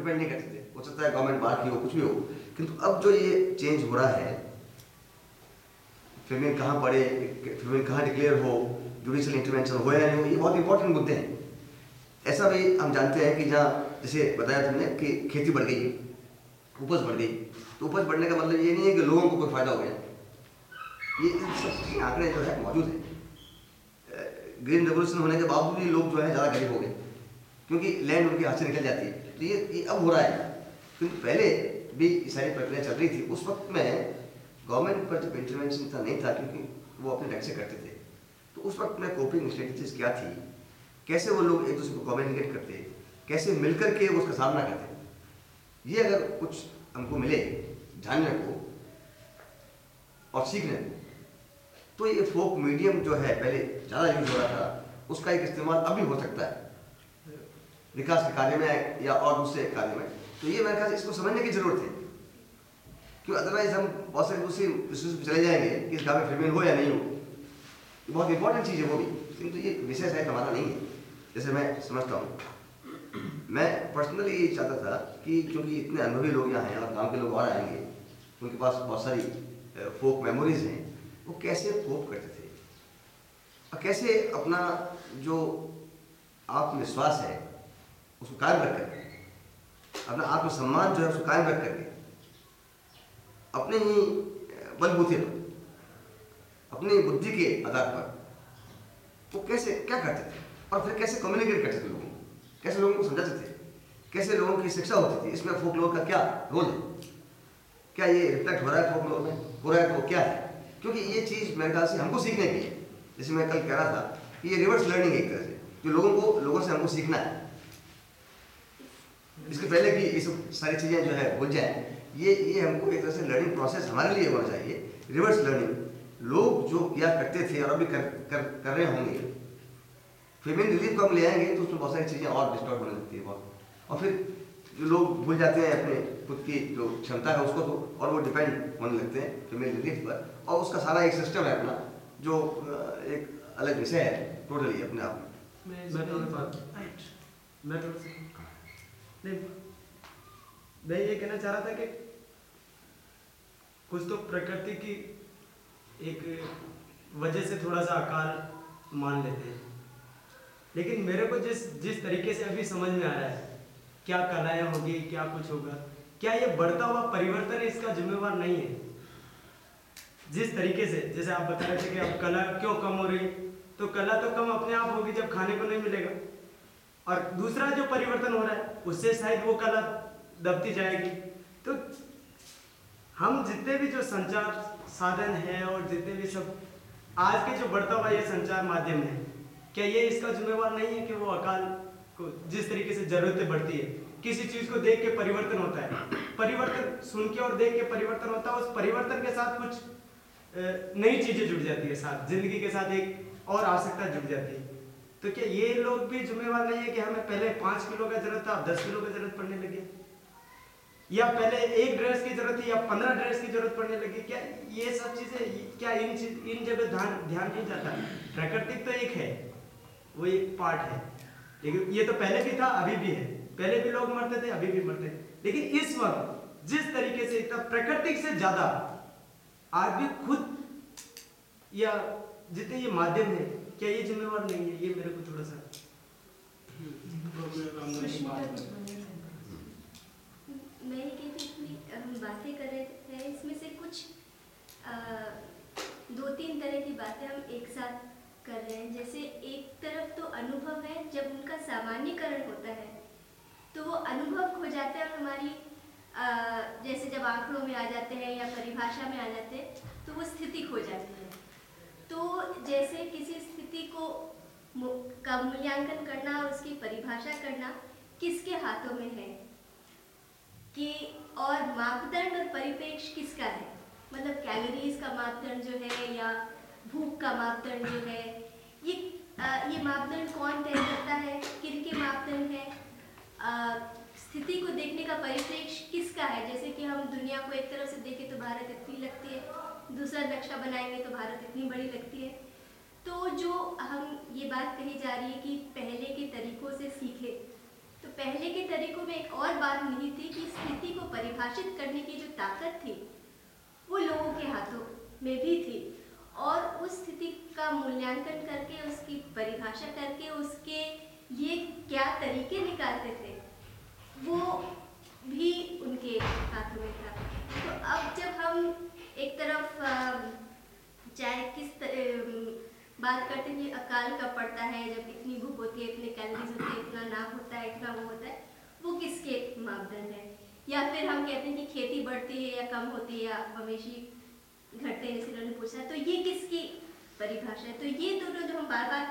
Depend नहीं करते थे। हो सकता है गवर्नमेंट बाहर की हो, कुछ भी हो। किंतु अब जो ये चेंज हो रहा है फीमेल कहाँ पड़े फीमेल कहाँ डिक्लेयर हो जुडिशल इंटरवेंशन हो या नहीं हो, ये बहुत इंपॉर्टेंट मुद्दे हैं। ऐसा भी हम जानते हैं कि जहाँ, जैसे बताया तुमने कि खेती बढ़ गई, उपज बढ़ गई। तो उपज बढ़ने का मतलब ये नहीं है कि लोगों को कोई फ़ायदा हो गया। ये सब आंकड़े जो है मौजूद है। ग्रीन रेवोल्यूशन होने के बावजूद भी लोग जो है ज़्यादा गरीब हो गए। क्योंकि लैंड उनके हाथ से निकल जाती है। तो ये ये अब हो रहा है। क्योंकि पहले भी ये सारी प्रक्रिया चल रही थी, उस वक्त में गवर्नमेंट पर जब इंटरवेंशन था नहीं था क्योंकि वो अपने टैक्स से करते थे। तो उस वक्त में कोपिंग स्ट्रेटजीज क्या थी? कैसे वो लोग एक दूसरे को कम्युनिकेट करते? कैसे मिलकर के उसका सामना करते? ये अगर कुछ हमको मिले जानने को और सीखने को तो ये फोक मीडियम जो है, पहले ज़्यादा यूज़ हो रहा था, उसका एक इस्तेमाल अभी हो सकता है। विकास के कार्य में या और दूसरे कार्य में। तो ये मेरे ख्याल इसको समझने की ज़रूरत है। क्यों? अदरवाइज़ हम बहुत सारे दूसरी पे चले जाएँगे कि इस गाँव में फीमेल हो या नहीं हो। ये बहुत इंपॉर्टेंट चीज़ है वो भी। किंतु ये विषय शायद हमारा नहीं है, जैसे मैं समझता हूँ। मैं पर्सनली ये चाहता था कि क्योंकि इतने अनुभवी लोग यहाँ हैं और गाँव के लोग और आएँगे, उनके पास बहुत सारी फोक मेमोरीज हैं, वो कैसे कोप करते थे? और कैसे अपना जो आत्मविश्वास है उसको कायम रख करके अपना आत्मसम्मान जो है उसको कायम रख करके अपने ही बलबूते पर, अपनी बुद्धि के आधार पर, वो कैसे, क्या करते थे? और फिर कैसे कम्युनिकेट करते थे लोगों को? कैसे लोगों को समझाते थे? कैसे लोगों की शिक्षा होती थी? इसमें फोक लोग का क्या रोल है? क्या ये रिफ्लेक्ट हो रहा है फोक लोग में? हो रहा है तो क्या है? क्योंकि ये चीज़ मेरे ख्याल से हमको सीखने की है। जैसे मैं कल कह रहा था कि ये रिवर्स लर्निंग एक तरह से, जो लोगों को, लोगों से हमको सीखना है। इसके पहले कि ये सब सारी चीज़ें जो है भूल जाए ये ये हमको एक तरह से लर्निंग प्रोसेस हमारे लिए होना चाहिए रिवर्स लर्निंग लोग जो किया करते थे और अभी कर कर, कर रहे होंगे फीमेल रिलीफ को हम ले आएँगे तो उसमें बहुत सारी चीज़ें और डिस्टर्ब होने लगती है बहुत। और फिर जो लोग भूल जाते हैं अपने खुद की जो क्षमता है उसको तो और वो डिपेंड होने लगते हैं फीमेल रिलीफ पर। और उसका सारा एक सिस्टम है अपना जो एक अलग विषय है टोटली अपने आप में। मैं मैं नहीं, मैं ये कहना चाह रहा था कि कुछ तो प्रकृति की एक वजह से थोड़ा सा अकाल मान लेते हैं। लेकिन मेरे को जिस जिस तरीके से अभी समझ में आ रहा है, क्या कलाएँ होगी, क्या कुछ होगा, क्या ये बढ़ता हुआ परिवर्तन इसका जिम्मेवार नहीं है? जिस तरीके से, जैसे आप बता रहे थे कि अब कला क्यों कम हो रही तो कला तो कम अपने आप होगी जब खाने को नहीं मिलेगा। और दूसरा जो परिवर्तन हो रहा है, उससे शायद वो कला दबती जाएगी। तो हम जितने भी जो संचार साधन है और जितने भी सब, आज के जो बढ़ता हुआ ये संचार माध्यम है, क्या ये इसका जिम्मेवार नहीं है कि वो अकाल को जिस तरीके से जरूरतें बढ़ती है? किसी चीज़ को देख के परिवर्तन होता है। परिवर्तन सुन के और देख के परिवर्तन होता है, उस परिवर्तन के साथ कुछ नई चीज़ें जुड़ जाती है साथ, ज़िंदगी के साथ एक और आवश्यकता जुड़ जाती है। तो क्या ये लोग भी जिम्मेवार नहीं है कि हमें पहले पाँच किलो का ज़रूरत था, अब दस किलो का ज़रूरत पड़ने लगी? या पहले एक ड्रेस की ज़रूरत थी, या पंद्रह ड्रेस की ज़रूरत पड़ने लगी? क्या ये सब चीज़ें, क्या इन चीज़, इन जगह ध्यान ध्यान नहीं जाता? प्राकृतिक तो एक है, वो एक पार्ट है। लेकिन ये तो पहले भी था, अभी भी है। पहले भी लोग मरते थे, अभी भी मरते लेकिन इस वक्त, जिस तरीके से इतना प्राकृतिक से ज़्यादा, आदमी खुद, या जितने ये माध्यम है क्या ये जिम्मेवार नहीं है? ये मेरे को थोड़ा सा मैं ये हम बातें कर रहे थे, इसमें से कुछ दो तीन तरह की बातें हम एक साथ कर रहे हैं। जैसे एक तरफ़ तो अनुभव है, जब उनका सामान्यकरण होता है तो वो अनुभव खो जाता है और हमारी जैसे जब आंकड़ों में आ जाते हैं या परिभाषा में आ जाते हैं तो वो स्थिति खो जाती है। तो जैसे किसी स्थिति को का मूल्यांकन करना और उसकी परिभाषा करना किसके हाथों में है? कि और मापदंड और परिपेक्ष किसका है? मतलब कैलोरीज का मापदंड जो है या भूख का मापदंड जो है ये आ, ये मापदंड कौन तय करता है? किन के मापदंड है? आ, स्थिति को देखने का परिप्रेक्ष्य किसका है? जैसे कि हम दुनिया को एक तरफ़ से देखें तो भारत इतनी लगती है दूसरा नक्शा बनाएँगे तो भारत इतनी बड़ी लगती है। तो जो हम ये बात कही जा रही है कि पहले के तरीकों से सीखे तो पहले के तरीकों में एक और बात नहीं थी कि स्थिति को परिभाषित करने की जो ताकत थी वो लोगों के हाथों में भी थी और उस स्थिति का मूल्यांकन करके उसकी परिभाषा करके उसके लिए क्या तरीके निकालते थे वो भी उनके हाथों में था। तो अब जब हम एक तरफ़ चाहे किस त- अम, बात करते हैं अकाल कब पड़ता है, जब इतनी भूख होती है, इतने कैलोरीज होते हैं, इतना नाप होता है, इतना वो होता है, वो किसके मापदंड है? या फिर हम कहते हैं कि खेती बढ़ती है या कम होती है, या हमेशी घटते हैं, जैसे उन्होंने पूछा तो ये किसकी परिभाषा है? तो ये दोनों जो हम बार बार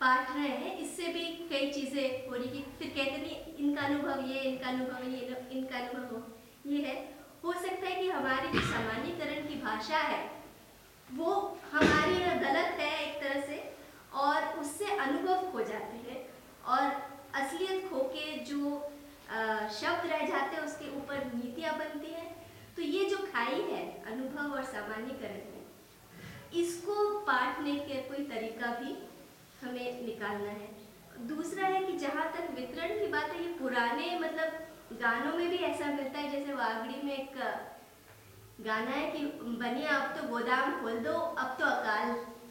पाठ रहे हैं, इससे भी कई चीज़ें हो रही कि फिर कहते नहीं इनका अनुभव ये, इनका अनुभव ये, इनका अनुभव ये है। हो सकता है कि हमारी जो सामान्यकरण की भाषा है वो हमारी ना गलत है एक तरह से, और उससे अनुभव खो जाते हैं। और असलियत खो के जो शब्द रह जाते हैं, उसके ऊपर नीतियाँ बनती हैं। तो ये जो खाई है, अनुभव और सामान्यकरण में इसको पाटने के कोई तरीका भी हमें निकालना है। दूसरा है कि जहाँ तक वितरण की बात है, ये पुराने मतलब गानों में भी ऐसा मिलता है, जैसे वागड़ी में एक गाना है कि बनिया अब तो गोदाम खोल दो अब तो अकाल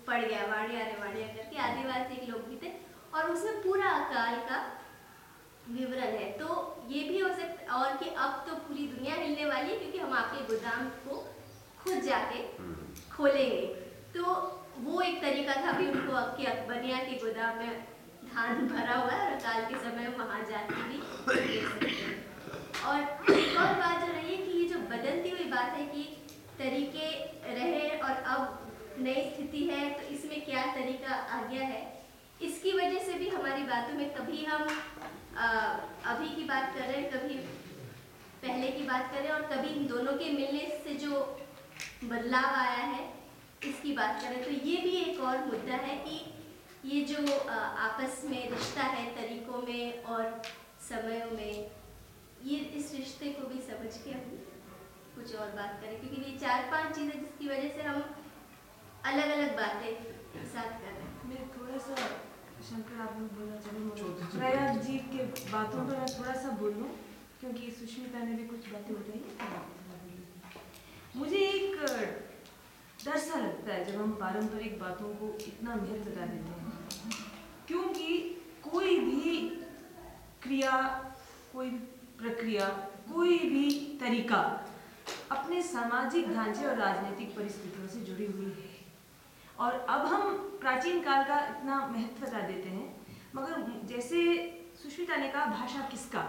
पड़ गया वाणिया रे वाड़िया करके आदिवासी के लोकगीत है और उसमें पूरा अकाल का विवरण है। तो ये भी हो सकता और कि अब तो पूरी दुनिया हिलने वाली है क्योंकि हम आपके गोदाम को खुद जाके खोलेंगे। तो वो एक तरीका था भी उनको अब के बनिया के गोदाम में धान भरा हुआ है और अकाल के समय वहाँ जाके भी और एक और बात जो रही बदलती हुई बात है कि तरीके रहे और अब नई स्थिति है तो इसमें क्या तरीका आ गया है? इसकी वजह से भी हमारी बातों में कभी हम अ, अभी की बात कर रहे हैं कभी पहले की बात करें और कभी इन दोनों के मिलने से जो बदलाव आया है इसकी बात करें। तो ये भी एक और मुद्दा है कि ये जो आपस में रिश्ता है तरीकों में और समयों में ये इस रिश्ते को भी समझ के हम कुछ और बात करें क्योंकि ये चार पाँच चीज़ें जिसकी वजह से हम अलग अलग बातें साथ कर रहे हैं। मैं थोड़ा सा शंकर आप लोग बोलना चाहूँगी प्रयाग जी के बातों पर मैं थोड़ा सा बोल क्योंकि सुष्मिता ने भी कुछ बातें बताई। मुझे एक डर सा लगता है जब हम पारंपरिक बातों को इतना महत्व देते हैं। क्योंकि कोई भी क्रिया कोई प्रक्रिया कोई भी तरीका अपने सामाजिक ढांचे और राजनीतिक परिस्थितियों से जुड़ी हुई है। और अब हम प्राचीन काल का इतना महत्व बता देते हैं, मगर जैसे सुष्मिता ने कहा, भाषा किसका?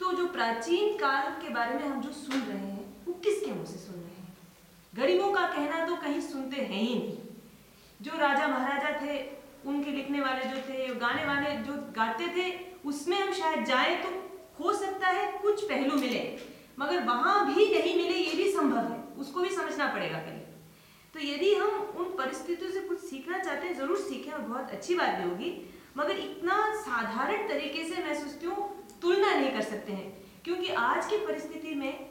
तो जो प्राचीन काल के बारे में हम जो सुन रहे हैं, वो किसके मुँह से सुन रहे हैं? गरीबों का कहना तो कहीं सुनते हैं ही नहीं। जो राजा महाराजा थे, उनके लिखने वाले जो थे, गाने वाले जो गाते थे, उसमें हम शायद जाएँ तो हो सकता है कुछ पहलू मिले। मगर वहाँ भी नहीं मिले, ये भी संभव है। उसको भी समझना पड़ेगा पहले। तो यदि हम उन परिस्थितियों से कुछ सीखना चाहते हैं, ज़रूर सीखें, और बहुत अच्छी बात भी होगी। मगर इतना साधारण तरीके से मैं सोचती हूँ, तुलना नहीं कर सकते हैं। क्योंकि आज की परिस्थिति में,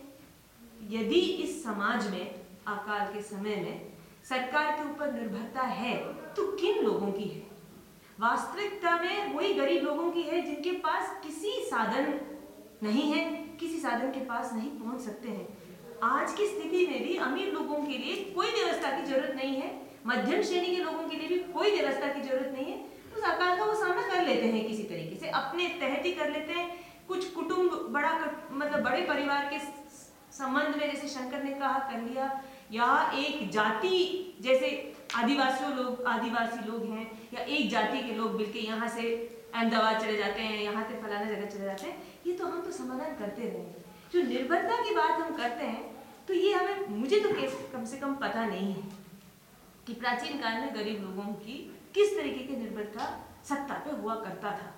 यदि इस समाज में, आकाल के समय में, सरकार के ऊपर निर्भरता है तो किन लोगों की है? वास्तविकता में वही गरीब लोगों की है, जिनके पास किसी साधन नहीं है। किसी साधन के पास नहीं पहुँच सकते हैं। आज की स्थिति में भी अमीर लोगों के लिए कोई व्यवस्था की ज़रूरत नहीं है। मध्यम श्रेणी के लोगों के लिए भी कोई व्यवस्था की ज़रूरत नहीं है। उस आकार का वो सामना कर लेते हैं किसी तरीके से, अपने तहत ही कर लेते हैं। कुछ कुटुंब, बड़ा मतलब बड़े परिवार के संबंध में, जैसे शंकर ने कहा, कर लिया। या एक जाति, जैसे आदिवासियों लोग, आदिवासी लोग हैं, या एक जाति के लोग मिलके यहाँ से अहमदाबाद चले जाते हैं, यहाँ से फलाना जगह चले जाते हैं। ये तो हम तो समाधान करते रहे जो निर्भरता की बात हम करते हैं तो ये हमें, मुझे तो कम से कम पता नहीं है कि प्राचीन काल में गरीब लोगों की किस तरीके की निर्भरता सत्ता पे हुआ करता था।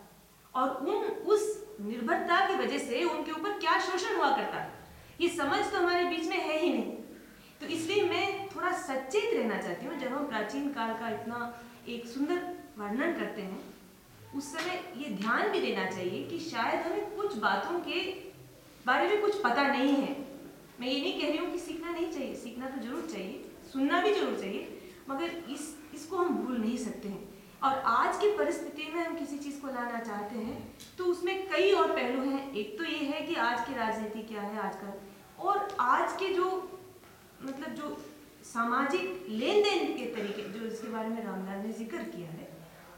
और उन, उस निर्भरता की वजह से उनके ऊपर क्या शोषण हुआ करता था। ये समझ तो हमारे बीच में है ही नहीं। तो इसलिए मैं थोड़ा सचेत रहना चाहती हूँ, जब हम प्राचीन काल का इतना एक सुंदर वर्णन करते हैं उस समय ये ध्यान भी देना चाहिए कि शायद हमें कुछ बातों के बारे में कुछ पता नहीं है। मैं ये नहीं कह रही हूँ कि सीखना नहीं चाहिए, सीखना तो ज़रूर चाहिए, सुनना भी ज़रूर चाहिए, मगर इस, इसको हम भूल नहीं सकते हैं। और आज की परिस्थिति में हम किसी चीज़ को लाना चाहते हैं तो उसमें कई और पहलू हैं। एक तो ये है कि आज की राजनीति क्या है आजकल? और आज के जो मतलब जो सामाजिक लेन देन के तरीके, जो इसके बारे में रामलाल ने ज़िक्र किया है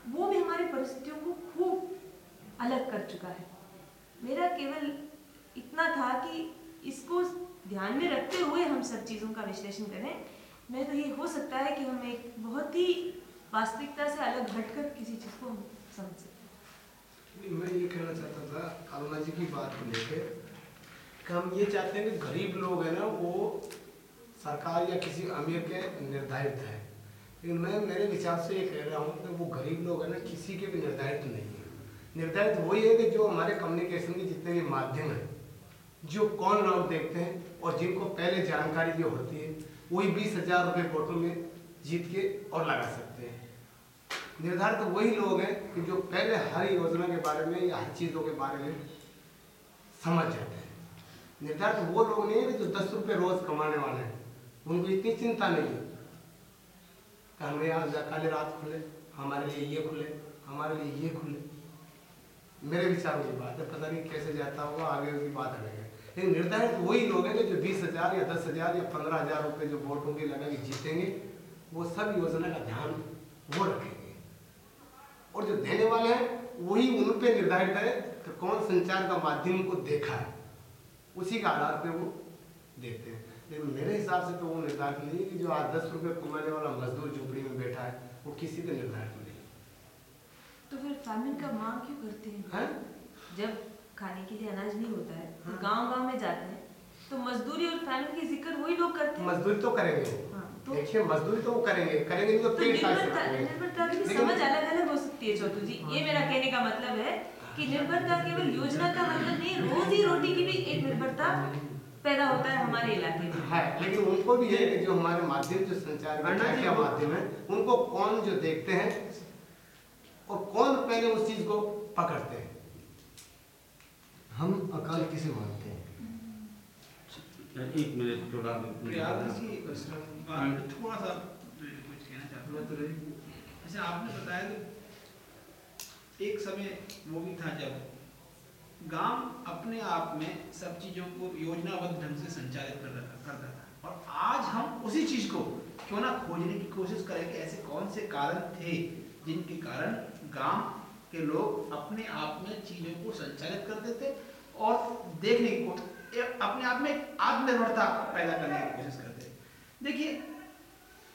वो भी हमारी परिस्थितियों को खूब अलग कर चुका है। मेरा केवल इतना था कि इसको ध्यान में रखते हुए हम सब चीज़ों का विश्लेषण करें। मैं तो ये हो सकता है कि हम एक बहुत ही वास्तविकता से अलग हटकर किसी चीज़ को समझ सकते मैं ये कहना चाहता था, अरुणा जी की बात को लेकर कि हम ये चाहते हैं कि गरीब लोग हैं ना, वो सरकार या किसी अमीर के निर्धारित है। लेकिन मैं मेरे विचार से ये कह रहा हूँ कि वो गरीब लोग हैं ना, किसी के भी निर्धारित नहीं है। निर्धारित वही है कि जो हमारे कम्युनिकेशन के जितने भी माध्यम हैं, जो कौन लोग देखते हैं और जिनको पहले जानकारी जो होती है, वही बीस हज़ार रुपये फ़ोटो में जीत के और लगा सकते हैं। निर्धारित तो वही लोग हैं कि जो पहले हर योजना के बारे में या हर चीज़ों के बारे में समझ जाते हैं। निर्धारित तो वो लोग नहीं है जो दस रुपये रोज कमाने वाले हैं, उनको इतनी चिंता नहीं है। कि हमें यहाँ रात खुले, हमारे लिए ये खुले, हमारे लिए ये खुले। मेरे विचार में बात है, पता नहीं कैसे जाता होगा आगे की बात अलग है लेकिन निर्धारित वही लोग हैं जो बीस हज़ार या दस हज़ार या पंद्रह हज़ार रुपये जो वोटों के लगा के जीतेंगे, वो सब योजना का ध्यान वो रखेंगे। और जो देने वाले हैं, वही उन पर निर्धारित है कि कौन संचार का माध्यम को देखा है, उसी के आधार पर वो देते हैं। लेकिन मेरे हिसाब से तो वो निर्धारित नहीं है कि जो आज दस रुपये कमाने वाला मजदूर झोपड़ी में बैठा है वो किसी पे निर्धारित नहीं तो फिर फैमिली का मांग क्यों करते हैं? है? जब खाने के लिए अनाज नहीं होता है तो हाँ। गाँव गाँव में जाते हैं तो मजदूरी और फैमिली की ज़िक्र वही लोग करते हैं। मजदूरी तो करेंगे। हाँ, तो देखिए मजदूरी तो वो करेंगे करेंगे तो तो निर्भरता की समझ अलग अलग हो सकती है छोटू जी। ये मेरा कहने का मतलब है कि निर्भरता केवल योजना का मतलब नहीं रोजी रोटी की भी एक निर्भरता पैदा होता है हमारे इलाके में। है लेकिन उनको भी है कि जो हमारे माध्यम जो संचार क्या माध्यम है उनको कौन जो देखते हैं और कौन पहले उस चीज़ को पकड़ते हैं? हम अकाल किसे मानते हैं? एक मिनट थोड़ा जी बात थोड़ा सा कुछ कहना चाहता हूँ। अच्छा आपने बताया कि एक समय वो भी था जब गाँव अपने आप में सब चीज़ों को योजनाबद्ध ढंग से संचालित कर रहा करता था। और आज हम उसी चीज़ को क्यों ना खोजने की कोशिश करें कि ऐसे कौन से कारण थे जिनके कारण गाँव के लोग अपने आप में चीज़ों को संचालित करते थे और देखने को अपने आप में आत्मनिर्भरता पैदा करने की कोशिश करते। देखिए,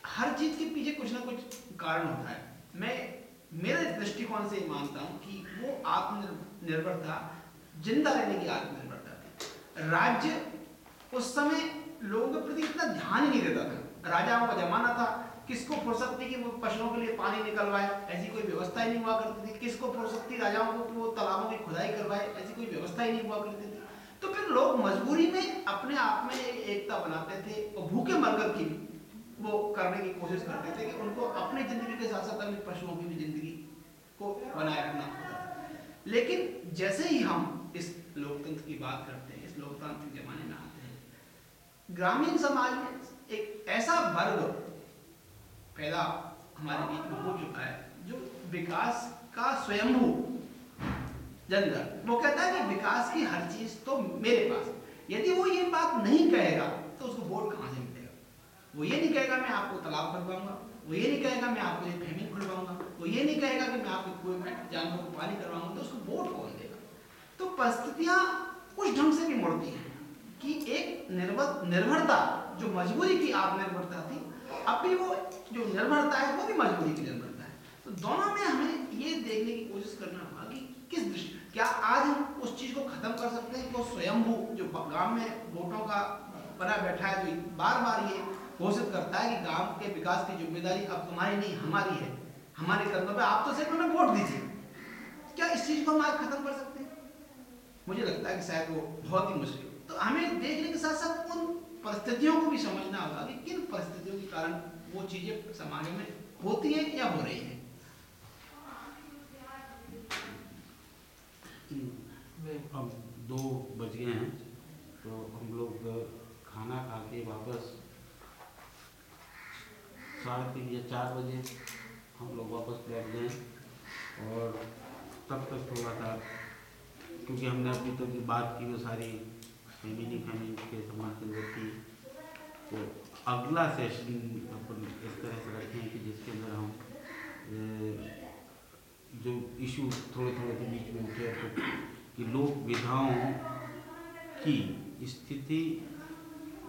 हर चीज़ के पीछे कुछ ना कुछ कारण होता है। मैं, मेरे दृष्टिकोण से मानता हूँ कि वो आत्मनिर्भरता ज़िंदा रहने की आत्मनिर्भरता राज्य उस समय लोगों के प्रति इतना ध्यान ही नहीं देता था। राजाओं का जमाना था, किसको फुर्सत थी कि वो पशुओं के लिए पानी निकलवाए, ऐसी कोई व्यवस्था ही नहीं हुआ करती थी। किसको फुर्सत थी राजाओं को कि वो तालाबों की खुदाई करवाए, ऐसी कोई व्यवस्था ही नहीं हुआ करती थी। तो फिर लोग मजबूरी में अपने आप में एकता बनाते थे और भूखे मरकर की भी वो करने की कोशिश करते थे कि उनको अपनी ज़िंदगी के साथ साथ अपने पशुओं की भी ज़िंदगी को बनाए रखना होता लेकिन जैसे ही हम इस लोकतंत्र की बात करते हैं, इस लोकतांत्रिक जमाने में आते हैं। ग्रामीण समाज में एक ऐसा वर्ग पैदा हमारे बीच में हो चुका है, जो विकास का स्वयंभू जनता वो कहता है कि विकास की हर चीज़ तो मेरे पास यदि वो ये बात नहीं कहेगा तो उसको वोट कहाँ से मिलेगा? वो ये नहीं कहेगा, मैं आपको तालाब खुलवाऊँगा। वो ये नहीं कहेगा, मैं आपको एक फेमिन खुलवाऊँगा। वो ये नहीं कहेगा कि, मैं आपके कुएँ में जानवरों को पानी करवाऊँगा। तो उसको वोट कौन तो परिस्थितियाँ उस ढंग से भी मुड़ती हैं कि एक निर्भर निर्भरता, जो मजबूरी की आत्मनिर्भरता थी अभी वो जो निर्भरता है, वो भी मजबूरी की निर्भरता है। तो दोनों में हमें ये देखने की कोशिश करना होगा कि किस दृष्टि क्या आज हम उस चीज़ को खत्म कर सकते हैं वो स्वयंभू, जो गाँव में वोटों का बना बैठा है, जो बार बार ये घोषित करता है कि गाँव के विकास की ज़िम्मेदारी अब तुम्हारी नहीं, हमारी है। हमारे कंधों पे आप तो सिर्फ़ हमें वोट दीजिए। क्या इस चीज़ को हम आज खत्म कर सकते मुझे लगता है कि शायद वो बहुत ही मुश्किल तो हमें देखने के साथ साथ उन परिस्थितियों को भी समझना होगा कि किन परिस्थितियों के कारण वो चीज़ें समाज में होती हैं या हो रही हैं। अब दो बज गए हैं तो हम लोग खाना खा के वापस साढ़े तीन या चार बजे हम लोग वापस बैठ गए और तब तक थोड़ा सा क्योंकि हमने अभी तक जो बात की, वो सारी फैमिली फैमिली के संबंध के अंदर की तो अगला सेशन अपन इस तरह से रखें कि जिसके अंदर हम जो इशू थोड़े थोड़े के बीच में उठे तो कि लोक विधाओं की स्थिति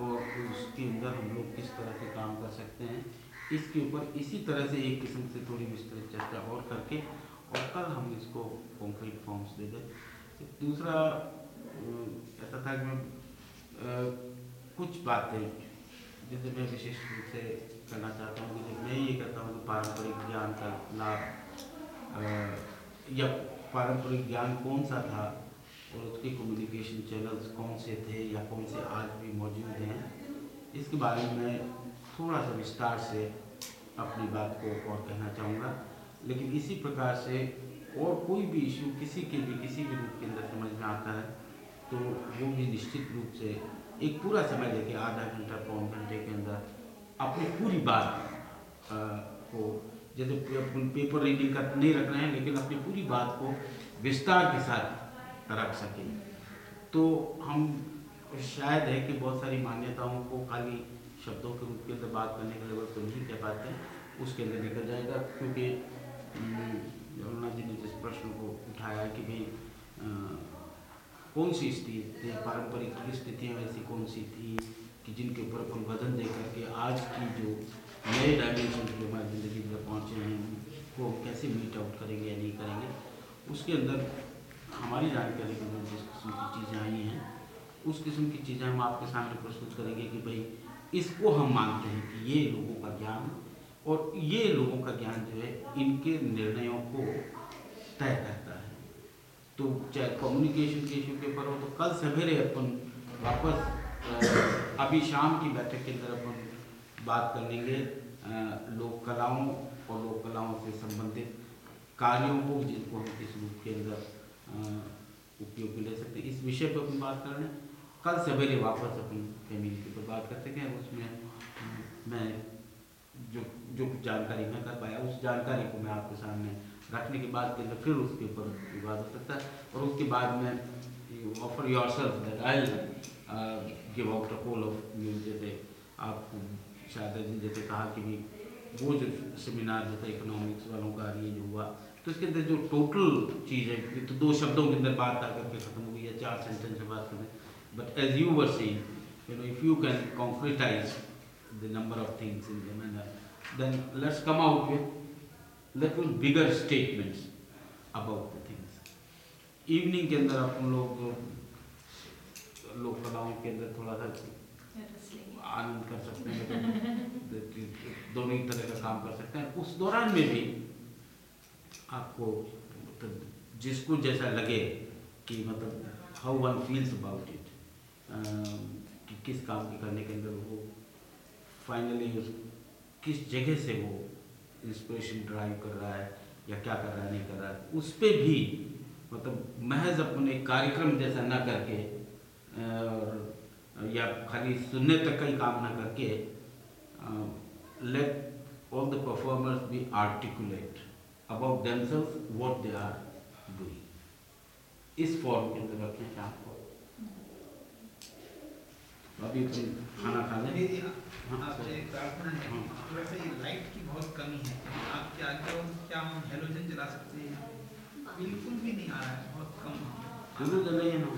और उसके अंदर हम लोग किस तरह से काम कर सकते हैं, इसके ऊपर इसी तरह से एक किस्म से थोड़ी विस्तृत चर्चा और करके और कल हम इसको कॉन्क्रीट फॉर्म्स दे दें। दूसरा ऐसा था कि मैं कुछ बातें जिसे मैं विशेष रूप से करना चाहता हूँ कि मैं ये कहता हूँ कि पारंपरिक ज्ञान का लाभ या पारंपरिक ज्ञान कौन सा था और उसके कम्युनिकेशन चैनल्स कौन से थे या कौन से आज भी मौजूद हैं, इसके बारे मैं थोड़ा सा विस्तार से अपनी बात को और कहना चाहूँगा। लेकिन इसी प्रकार से और कोई भी इशू किसी के भी, किसी भी रूप के अंदर समझ में आता है तो वो भी निश्चित रूप से एक पूरा समय लेके आधा घंटा पौन घंटे के अंदर अपनी पूरी बात को जैसे पेपर रीडिंग का नहीं रख रहे हैं, लेकिन अपनी पूरी बात को विस्तार के साथ रख सकें। तो हम, शायद है कि बहुत सारी मान्यताओं को खाली शब्दों के रूप के अंदर बात करने के लेवल पर नहीं कह पाते, उसके अंदर निकल जाएगा, क्योंकि अरुणा जी ने जिस प्रश्न को उठाया कि भाई कौन सी स्थिति पारंपरिक स्थितियाँ ऐसी कौन सी थी कि जिनके ऊपर अपन वज़न दे करके आज की जो नए डायमेंशन जो हमारी ज़िंदगी में पहुँचे हैं को हम कैसे मीट आउट करेंगे या नहीं करेंगे, उसके अंदर हमारी जानकारी के अंदर जिस किस्म की चीज़ें आई हैं, उस किस्म की चीज़ें हम आपके सामने प्रस्तुत करेंगे कि भाई, इसको हम मानते हैं कि ये लोगों का ज्ञान और ये लोगों का ज्ञान जो है, इनके निर्णयों को तय करता है। तो चाहे कम्युनिकेशन के इशू के ऊपर हो तो कल सवेरे अपन वापस अभी शाम की बैठक के अंदर अपन बात कर लेंगे लोक कलाओं और लोक कलाओं से संबंधित कार्यों को जिनको हम किस रूप के अंदर उपयोग में ले सकते इस विषय पर अपन बात कर रहे हैं। कल सवेरे वापस अपन फैमिली के ऊपर बात कर सकें, उसमें मैं जो जो कुछ जानकारी मैं कर पाया, उस जानकारी को मैं आपके सामने रखने के बाद के अंदर फिर उसके ऊपर विवाद हो सकता है। और उसके बाद में offer yourself that I give out whole of news जैसे आप शायद जैसे कहा कि भी वो जो सेमिनार जो था इकोनॉमिक्स वालों का ये जो हुआ तो इसके अंदर जो टोटल चीज़ है तो दो शब्दों के अंदर बात आकर के खत्म हो गई या चार सेंटेंस से बात करें but as you were saying you know if you can concretize the number of things in the manner, then let's come out with little bigger statements about the things. Evening के अंदर अपन लोग लोक कलाओं के अंदर थोड़ा सा आनंद कर सकते हैं दोनों ही तरह का काम कर सकते हैं उस दौरान में भी आपको मतलब जिसको जैसा लगे कि मतलब how one feels about it कि किस काम के करने के अंदर वो फाइनली उस किस जगह से वो इंस्पिरेशन ड्राइव कर रहा है या क्या कर रहा है, नहीं कर रहा है, उस पर भी मतलब महज अपने कार्यक्रम जैसा ना करके और, या खाली सुनने तक का ही काम ना करके let all the performers be articulate about themselves what they are doing इस फॉर्म के अंदर रखें शाम को अभी तुम खाना खा लें। लाइट की बहुत कमी है। आप क्या क्या क्या हम हेलोजन जला सकते हैं? बिल्कुल भी नहीं आ रहा है बहुत कम ज़रूर जलाइए ना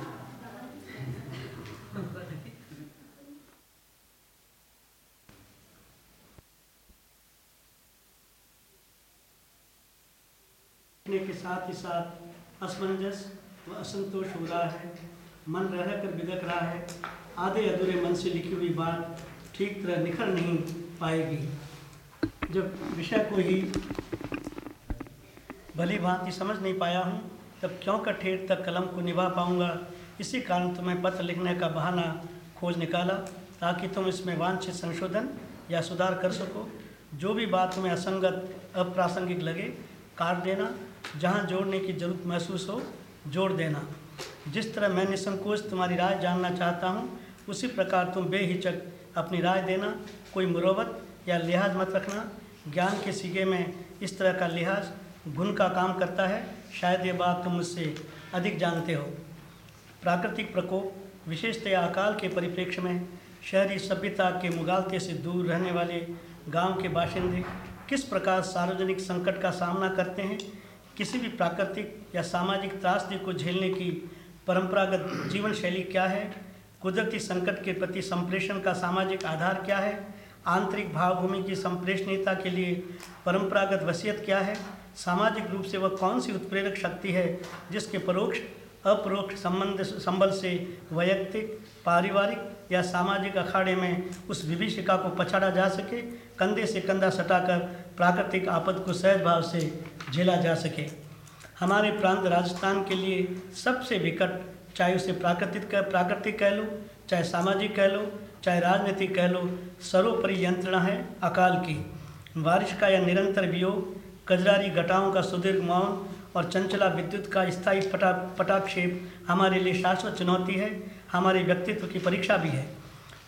ने। के साथ ही साथ असमंजस व असंतोष हो रहा है। मन रह कर बिगड़ रहा है। आधे अधूरे मन से लिखी हुई बात ठीक तरह निखर नहीं पाएगी। जब विषय को ही भली भांति समझ नहीं पाया हूँ, तब क्यों का ठेर तक कलम को निभा पाऊँगा? इसी कारण तुम्हें पत्र लिखने का बहाना खोज निकाला, ताकि तुम इसमें वांछित संशोधन या सुधार कर सको। जो भी बात तुम्हें असंगत, अप्रासंगिक लगे, काट देना। जहाँ जोड़ने की ज़रूरत महसूस हो, जोड़ देना। जिस तरह मैं निसंकोच तुम्हारी राय जानना चाहता हूँ, उसी प्रकार तुम बेहिचक अपनी राय देना, कोई मुरवत या लिहाज मत रखना। ज्ञान के सीगे में इस तरह का लिहाज गुण का काम करता है, शायद ये बात तुम मुझसे अधिक जानते हो। प्राकृतिक प्रकोप, विशेषतया अकाल के परिप्रेक्ष्य में, शहरी सभ्यता के मुगालते से दूर रहने वाले गाँव के बाशिंदे किस प्रकार सार्वजनिक संकट का सामना करते हैं किसी भी प्राकृतिक या सामाजिक त्रासदी को झेलने की परंपरागत जीवन शैली क्या है? कुदरती संकट के प्रति संप्रेषण का सामाजिक आधार क्या है? आंतरिक भावभूमि की संप्रेषणीयता के लिए परंपरागत वसीयत क्या है? सामाजिक रूप से वह कौन सी उत्प्रेरक शक्ति है जिसके परोक्ष, अपरोक्ष संबंध संबल से वैयक्तिक, पारिवारिक या सामाजिक अखाड़े में उस विभीषिका को पछाड़ा जा सके? कंधे से कंधा सटाकर प्राकृतिक आपद को सहज भाव से झेला जा सके। हमारे प्रांत राजस्थान के लिए सबसे विकट, चाहे उसे प्राकृतिक प्राकृतिक कह लो, चाहे सामाजिक कह लो, चाहे राजनीतिक कह लो, सर्वोपरि यंत्रणा है अकाल की। बारिश का यह निरंतर वियोग, कजरारी घटाओं का सुदीर्घ मौन और चंचला विद्युत का स्थायी पटा, पटाक्षेप हमारे लिए शाश्वत चुनौती है, हमारे व्यक्तित्व की परीक्षा भी है।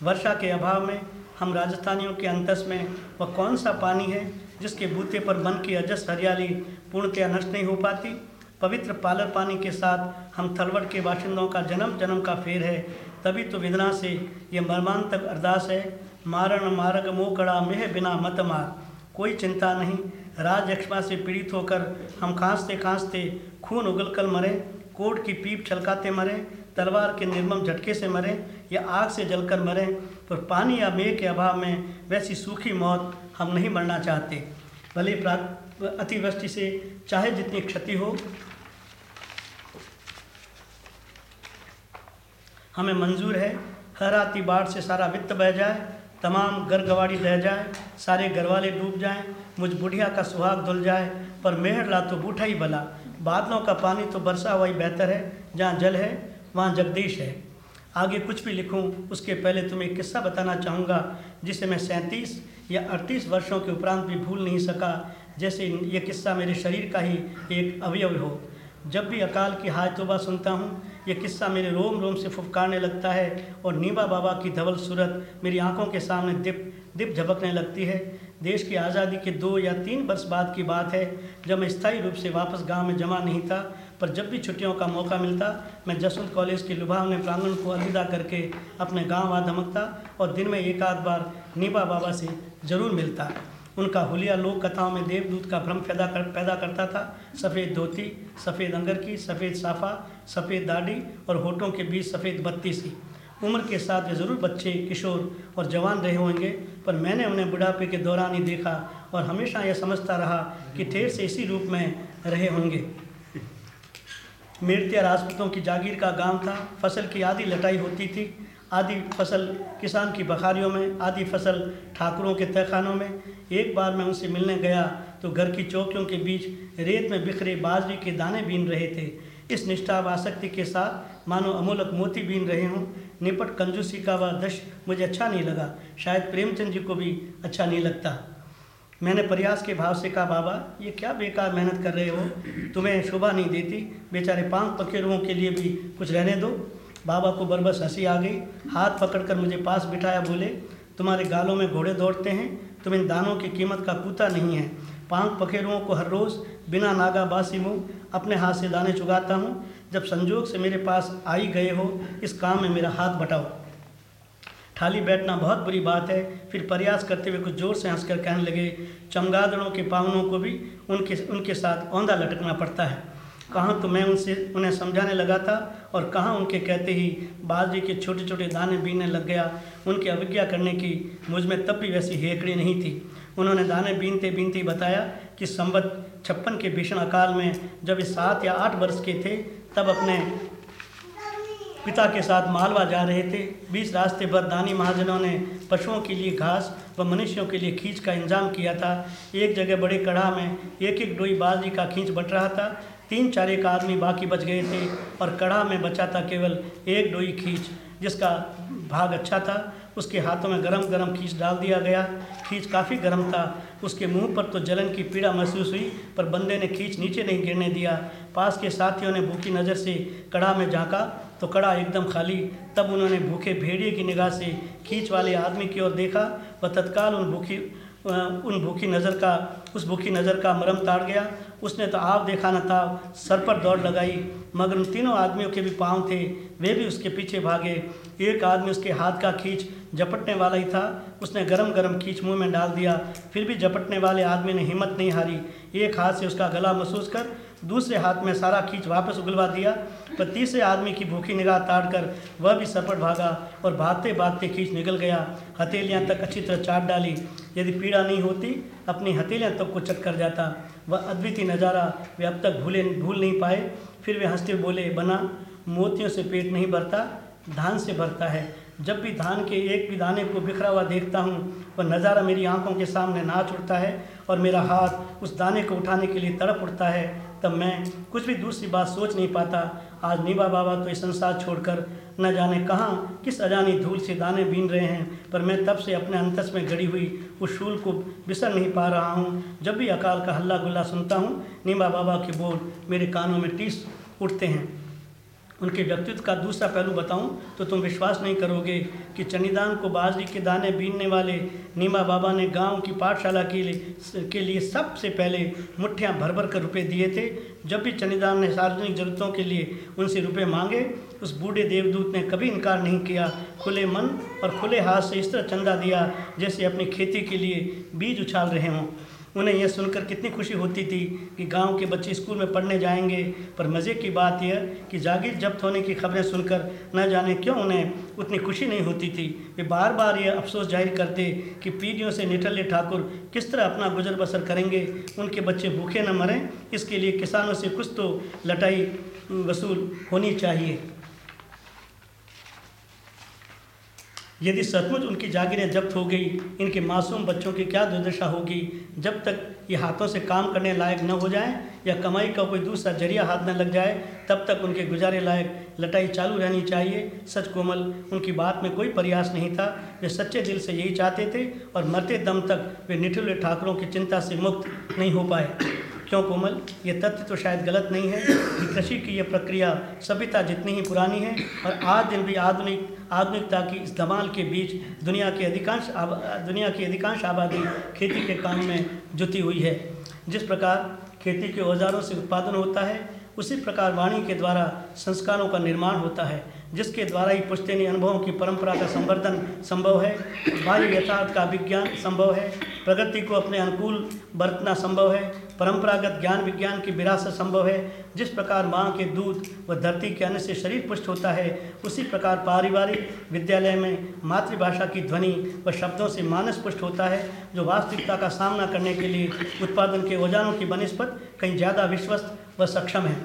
वर्षा के अभाव में हम राजस्थानियों के अंतस में, वह कौन सा पानी है जिसके बूते पर मन की अजस हरियाली पूर्णतया नष्ट नहीं हो पाती। पवित्र पालर पानी के साथ हम थलवड़ के बाशिंदों का जन्म जन्म का फेर है। तभी तो विदना से ये मर्मांतक अरदास है, मारण मार्ग मोकड़ा मेह बिना मत मार। कोई चिंता नहीं, राज यक्षमा से पीड़ित होकर हम खांसते खांसते खून उगलकर मरें, कोट की पीप छलकाते मरे तलवार के निर्मम झटके से मरे या आग से जलकर मरे, पर पानी या मेघ के अभाव में वैसी सूखी मौत हम नहीं मरना चाहते। भले अतिवृष्टि से चाहे जितनी क्षति हो, हमें मंजूर है। हर आती बाढ़ से सारा वित्त बह जाए, तमाम घर गवाड़ी रह जाए, सारे घरवाले डूब जाएँ, मुझ बुढ़िया का सुहाग धुल जाए, पर मेहर ला तो बूठा ही भला। बादलों का पानी तो बरसा हुआ ही बेहतर है, जहाँ जल है वहाँ जगदीश है, आगे कुछ भी लिखूं, उसके पहले तुम्हें किस्सा बताना चाहूँगा, जिसे मैं सैंतीस या अड़तीस वर्षों के उपरांत भी भूल नहीं सका, जैसे ये किस्सा मेरे शरीर का ही एक अवयव हो। जब भी अकाल की हाय तोबा सुनता हूँ, ये किस्सा मेरे रोम रोम से फुफकारने लगता है और नीबा बाबा की धवल सूरत मेरी आँखों के सामने दिप दिप झपकने लगती है। देश की आज़ादी के दो या तीन वर्ष बाद की बात है, जब मैं स्थायी रूप से वापस गाँव में जमा नहीं था पर जब भी छुट्टियों का मौका मिलता, मैं जसवंत कॉलेज के लुभावने प्रांगण को अलविदा करके अपने गाँव आ धमकता और दिन में एक आध बार नीबा बाबा से ज़रूर मिलता। उनका हुलिया लोक कथाओं में देवदूत का भ्रम पैदा कर, पैदा करता था। सफ़ेद धोती, सफ़ेद अंगर की, सफ़ेद साफा, सफ़ेद दाढ़ी और होठों के बीच सफ़ेद बत्ती सी। उम्र के साथ वे ज़रूर बच्चे, किशोर और जवान रहे होंगे, पर मैंने उन्हें बुढ़ापे के दौरान ही देखा और हमेशा यह समझता रहा कि ठेर से इसी रूप में रहे होंगे। मिर्तिया राजपूतों की जागीर का गाँव था। फ़सल की आधी लटाई होती थी। आधी फ़सल किसान की बखारियों में, आधी फ़सल ठाकुरों के तहखानों में। एक बार मैं उनसे मिलने गया तो घर की चौकियों के बीच रेत में बिखरे बाजरी के दाने बीन रहे थे। इस निष्ठा व आसक्ति के साथ मानो अमूलक मोती बीन रहे हों। निपट कंजूसी का वह दश मुझे अच्छा नहीं लगा। शायद प्रेमचंद जी को भी अच्छा नहीं लगता। मैंने प्रयास के भाव से कहा, बाबा, ये क्या बेकार मेहनत कर रहे हो? तुम्हें शोभा नहीं देती। बेचारे पाँच पखेरुओं के लिए भी कुछ रहने दो। बाबा को बरबस हँसी आ गई। हाथ पकड़कर मुझे पास बिठाया, बोले, तुम्हारे गालों में घोड़े दौड़ते हैं। तुम इन दानों की कीमत का पूता नहीं है। पाँच पखेरुओं को हर रोज़ बिना नागा बासी मुँह अपने हाथ से दाने चुगाता हूँ। जब संजोग से मेरे पास आई गए हो, इस काम में मेरा हाथ बटाओ। थाली बैठना बहुत बुरी बात है। फिर प्रयास करते हुए कुछ ज़ोर से हंसकर कहने लगे, चमगादड़ों के पावनों को भी उनके उनके साथ औंधा लटकना पड़ता है। कहाँ तो मैं उनसे, उन्हें समझाने लगा था और कहाँ उनके कहते ही बाजी के छोटे छोटे दाने बीनने लग गया। उनकी अवज्ञा करने की मुझमें तब भी वैसी हेकड़ी नहीं थी। उन्होंने दाने बीनते बीनते बताया कि संवत छप्पन के भीषण अकाल में जब वे सात या आठ वर्ष के थे, तब अपने पिता के साथ मालवा जा रहे थे। बीच रास्ते पर दानी महाजनों ने पशुओं के लिए घास व मनुष्यों के लिए खींच का इंतज़ाम किया था। एक जगह बड़े कड़ा में एक एक डोई बाजरी का खींच बट रहा था। तीन चार एक आदमी बाकी बच गए थे और कड़ा में बचा था केवल एक डोई खींच, जिसका भाग अच्छा था। उसके हाथों में गरम गरम खींच डाल दिया गया। खींच काफ़ी गर्म था। उसके मुँह पर तो जलन की पीड़ा महसूस हुई, पर बंदे ने खींच नीचे नहीं गिरने दिया। पास के साथियों ने भूखी नज़र से कड़ा में झांका। तो कड़ा एकदम खाली। तब उन्होंने भूखे भेड़िए की निगाह से खींच वाले आदमी की ओर देखा वह तत्काल उन भूखी उन भूखी नज़र का, उस भूखी नज़र का मरम ताड़ गया। उसने तो आप देखा न था सर पर दौड़ लगाई। मगर उन तीनों आदमियों के भी पाँव थे, वे भी उसके पीछे भागे। एक आदमी उसके हाथ का खींच झपटने वाला ही था। उसने गरम गरम खींच मुँह में डाल दिया। फिर भी झपटने वाले आदमी ने हिम्मत नहीं हारी। एक हाथ से उसका गला महसूस कर, दूसरे हाथ में सारा खींच वापस उगलवा दिया। पर तीसरे आदमी की भूखी निगाह ताड़ कर वह भी सपट भागा और भागते भागते खींच निकल गया। हथेलियाँ तक अच्छी तरह चाट डाली। यदि पीड़ा नहीं होती, अपनी हथेलियाँ तक को चट कर जाता। वह अद्वितीय नज़ारा वे अब तक भूले भूल नहीं पाए। फिर वे हँसते बोले, बना, मोतियों से पेट नहीं भरता, धान से भरता है। जब भी धान के एक भी दाने को बिखरा हुआ देखता हूँ, वह नज़ारा मेरी आँखों के सामने नाच उठता है और मेरा हाथ उस दाने को उठाने के लिए तड़प उठता है, तब मैं कुछ भी दूसरी बात सोच नहीं पाता। आज नीबा बाबा तो इस संसार छोड़कर न जाने कहाँ, किस अजानी धूल से दाने बीन रहे हैं, पर मैं तब से अपने अंतस में गड़ी हुई उस शूल को बिसर नहीं पा रहा हूँ। जब भी अकाल का हल्ला गुल्ला सुनता हूँ, नीबा बाबा के बोल मेरे कानों में टीस उठते हैं। उनके व्यक्तित्व का दूसरा पहलू बताऊँ तो तुम विश्वास नहीं करोगे कि चनिदान को बाजरी के दाने बीनने वाले नीमा बाबा ने गाँव की पाठशाला के लिए के लिए सबसे पहले मुठ्ठियाँ भर भर कर रुपये दिए थे। जब भी चनिदान ने सार्वजनिक जरूरतों के लिए उनसे रुपए मांगे, उस बूढ़े देवदूत ने कभी इनकार नहीं किया। खुले मन और खुले हाथ से इस तरह चंदा दिया, जैसे अपनी खेती के लिए बीज उछाल रहे हों। उन्हें यह सुनकर कितनी खुशी होती थी कि गाँव के बच्चे स्कूल में पढ़ने जाएँगे। पर मज़े की बात यह कि जागीर जब्त होने की खबरें सुनकर न जाने क्यों उन्हें उतनी खुशी नहीं होती थी। वे बार बार यह अफसोस ज़ाहिर करते कि पीढ़ियों से निठल्ले ठाकुर किस तरह अपना गुजर बसर करेंगे। उनके बच्चे भूखे न मरें, इसके लिए किसानों से कुछ तो लटाई वसूल होनी चाहिए। यदि सचमुच उनकी जागीरें जब्त हो गई, इनके मासूम बच्चों की क्या दुर्दशा होगी? जब तक ये हाथों से काम करने लायक न हो जाए या कमाई का कोई दूसरा ज़रिया हाथ न लग जाए, तब तक उनके गुजारे लायक लटाई चालू रहनी चाहिए। सच कोमल, उनकी बात में कोई प्रयास नहीं था। वे सच्चे दिल से यही चाहते थे और मरते दम तक वे निठुले ठाकुरों की चिंता से मुक्त नहीं हो पाए। क्यों कोमल? ये तथ्य तो शायद गलत नहीं है कि कृषि की यह प्रक्रिया सभ्यता जितनी ही पुरानी है और आज दिन भी आधुनिक आधुनिकता की इस धमाल के बीच दुनिया के अधिकांश दुनिया की अधिकांश आबादी खेती के काम में जुटी हुई है। जिस प्रकार खेती के औजारों से उत्पादन होता है, उसी प्रकार वाणी के द्वारा संस्कारों का निर्माण होता है, जिसके द्वारा ही पुश्तैनी अनुभवों की परंपरा का संवर्धन संभव है। बाह्य यथार्थ का विज्ञान संभव है। प्रगति को अपने अनुकूल बरतना संभव है। परंपरागत ज्ञान विज्ञान की विरासत संभव है। जिस प्रकार माँ के दूध व धरती के अन्न से शरीर पुष्ट होता है, उसी प्रकार पारिवारिक विद्यालय में मातृभाषा की ध्वनि व शब्दों से मानस पुष्ट होता है, जो वास्तविकता का सामना करने के लिए उत्पादन के औजारों की बनस्पत कहीं ज़्यादा विश्वस्त व सक्षम है।